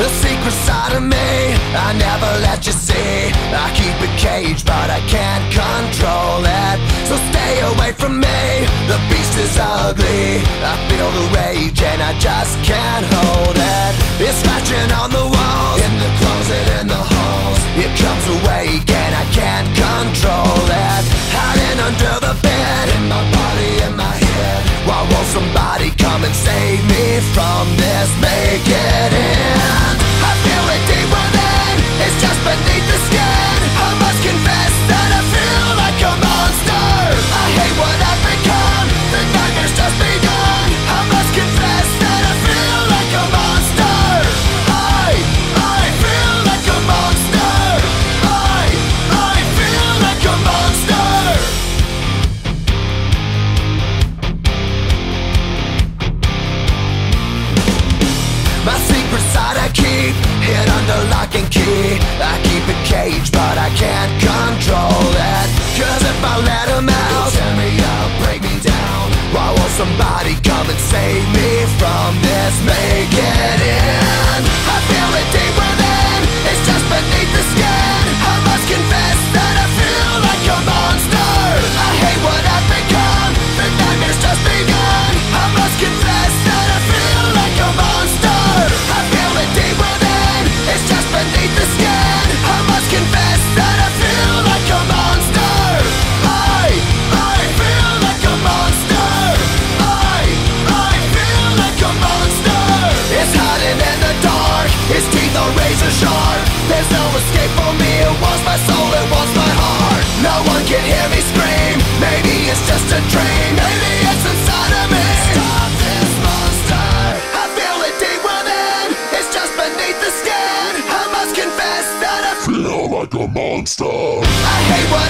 The secret side of me I never let you see. I keep it caged but I can't control it. So stay away from me The beast is ugly. I feel the rage and I just can't hold it. It's scratching on the walls In the closet, in the halls. It comes awake and I can't control it. Hiding under the bed In my body, in my head. Why won't somebody come and save me from this? Make it end it under lock and key. I keep it caged but I can't control it. Cause if I let him out He'll tear me up, break me down. Why won't somebody come and save me from a monster. I hate what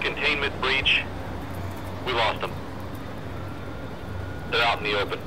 containment breach. We lost them. They're out in the open.